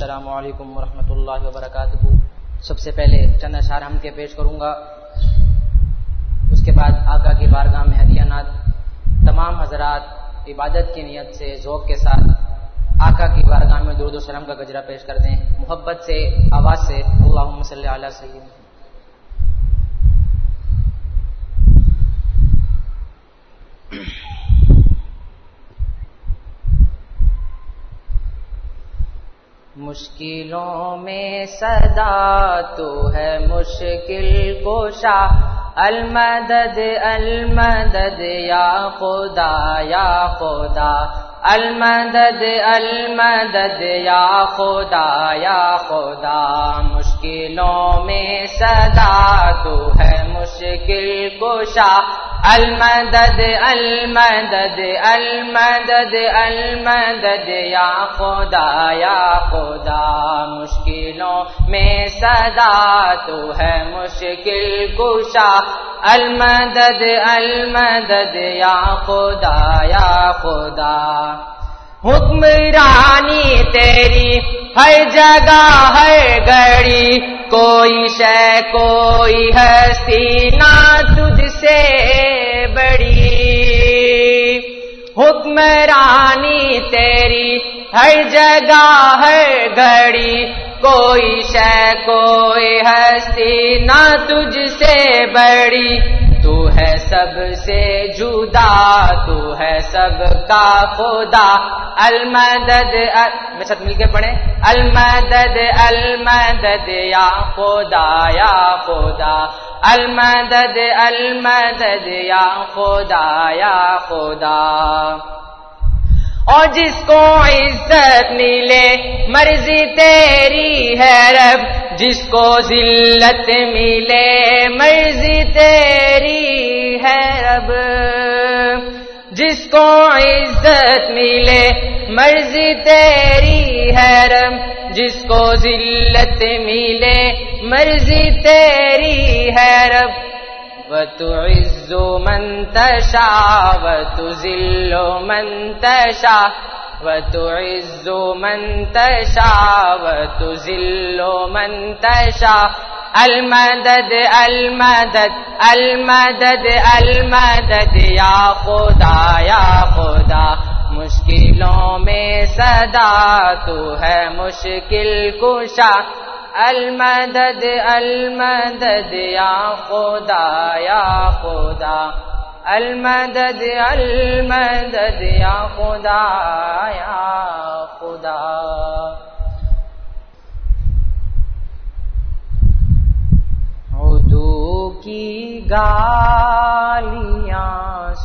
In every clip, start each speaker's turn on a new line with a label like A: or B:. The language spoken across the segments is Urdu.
A: السلام علیکم ورحمۃ اللہ وبرکاتہ۔ سب سے پہلے چند اشار ہم کے پیش کروں گا۔ اس کے بعد آقا کی بارگاہ میں ہدیہ نات تمام حضرات عبادت کی نیت سے، ذوق کے ساتھ آقا کی بارگاہ میں درود و سلام کا گجرا پیش کر دیں۔ محبت سے، آواز سے اللہ صلی علیہ سید مشکلوں میں صدا تو ہے مشکل کوشا المدد المدد، یا خدا یا خدا، المدد المدد، یا خدا یا خدا، مشکلوں میں صدا تو ہے مشکل کوشا المدد المدد المدد المدد. یا خدا یا خدا، مشکلوں میں صدا تو ہے مشکل کشا. المدد المدد. یا خدا یا خدا. حکمرانی تیری ہر جگہ، ہر گھڑی. کوئی شے، کوئی ہستی نہ حکمرانی تیری، ہر جگہ، ہر گھڑی، کوئی شے، کوئی ہستی نہ تجھ سے بڑی۔ تو ہے سب سے جدا، تو ہے سب کا خدا۔ المدد میں ساتھ مل کے پڑھیں۔ المدد المدد، یا خدا یا خدا۔ المدد المدد، یا خدا یا خدا۔ اور جس کو عزت ملے، مرضی تیری ہے رب، جس کو ذلت ملے، مرضی تیری ہے رب۔ جس کو عزت ملے، مرضی تیری ہے رب، جس کو ذلت ملے، مرضی تیری ہے رب۔ وتعز من تشاء، وتذل من تشاء، وتعز من تشاء، وتذل من تشاء. المدد المدد المدد المدد یا خدا یا خدا. مشکلوں میں صدا، تو ہے مشکل کشا. المدد المدد یا خدا یا خدا. المدد المدد یا خدا یا خدا. اردو کی گالیاں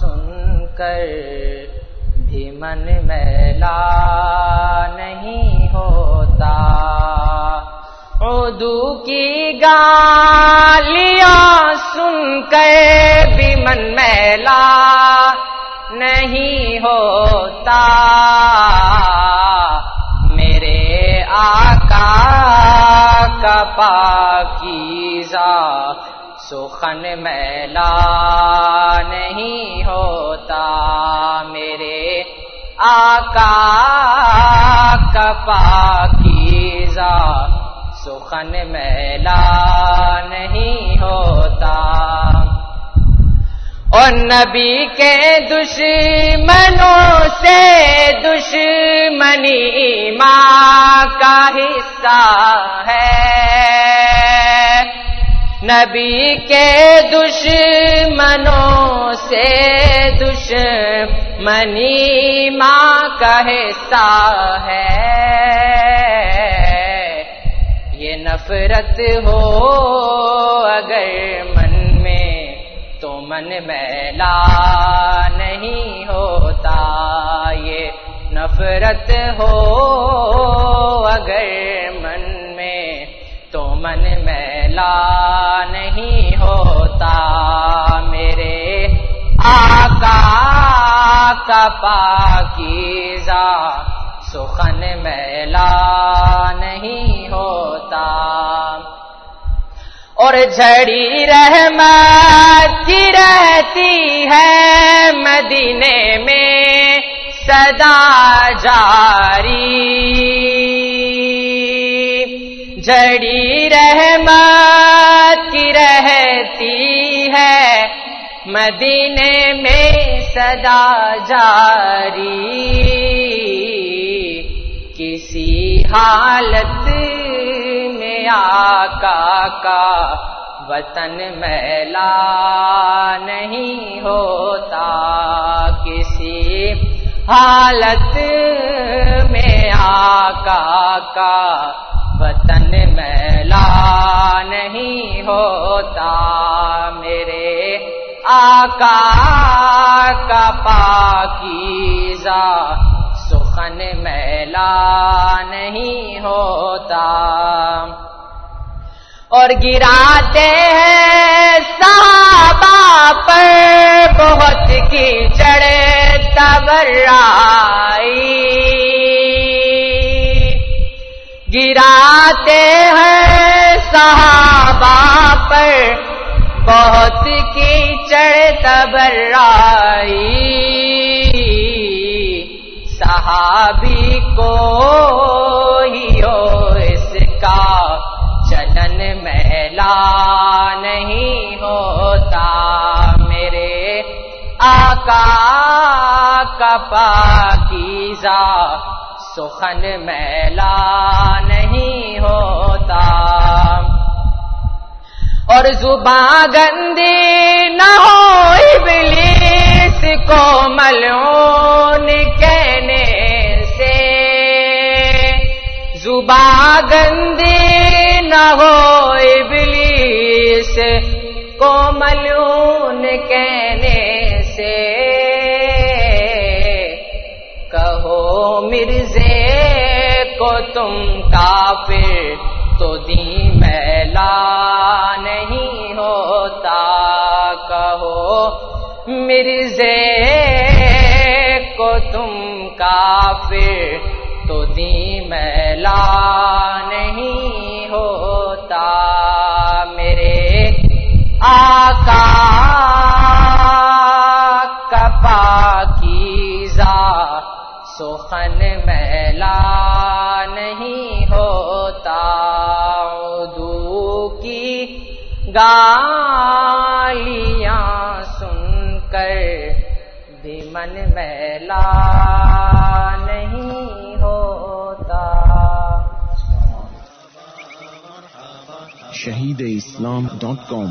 A: سن کر بھی من میلا کی گالیاں سن کر بھی من میلا نہیں ہوتا۔ میرے آقا کا پاکیزہ سخن میلا نہیں ہوتا۔ میرے آقا کا پاکیزہ سخن میلا نہیں ہوتا۔ اور نبی کے دشمنوں سے دشمنی ماں کا حصہ ہے۔ نبی کے دشمنوں سے دشمنی ماں کا حصہ ہے۔ نفرت ہو اگر من میں تو من میلا نہیں ہوتا یہ نفرت ہو اگر من میں تو من میلا نہیں ہوتا میرے آقا کا پاکیزہ سخن میلا نہیں اور جھڑی رحمت کی رہتی ہے مدینے میں صدا جاری۔ جڑی رحمت کی رہتی ہے مدینے میں صدا جاری۔ کسی حالت میں آقا کا وطن میلا نہیں ہوتا کسی حالت میں آقا کا وطن میلا نہیں ہوتا میرے آقا کا پاکیزہ سخن میلا نہیں ہوتا اور گراتے ہیں صحابہ پر بہت کی چڑے تبرائی گراتے ہیں صحابہ پر بہت کی چڑھ تبرائی صحابی کو آقا کا پاکیزہ سخن میلا نہیں ہوتا۔ اور زبان گندی نہ ہو ابلیس کو ملون کہنے سے۔ زبان گندی نہ ہو ابلیس کو ملون کہنے تم کافر تو دی میلا نہیں ہوتا۔ کہو، مرزے کو تم کافر تو دی میلا نہیں ہوتا۔ میرے آقا گالیاں سن کر بھی من میلا نہیں ہوتا۔
B: شہید اسلام ڈاٹ کام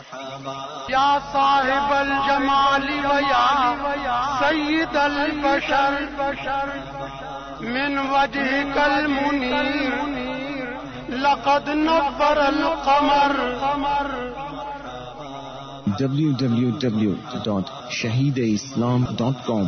C: یا صاحب الجمال ویا سید البشر من وجه کل منیر لقد نبر القمر۔
B: www.shahideislam.com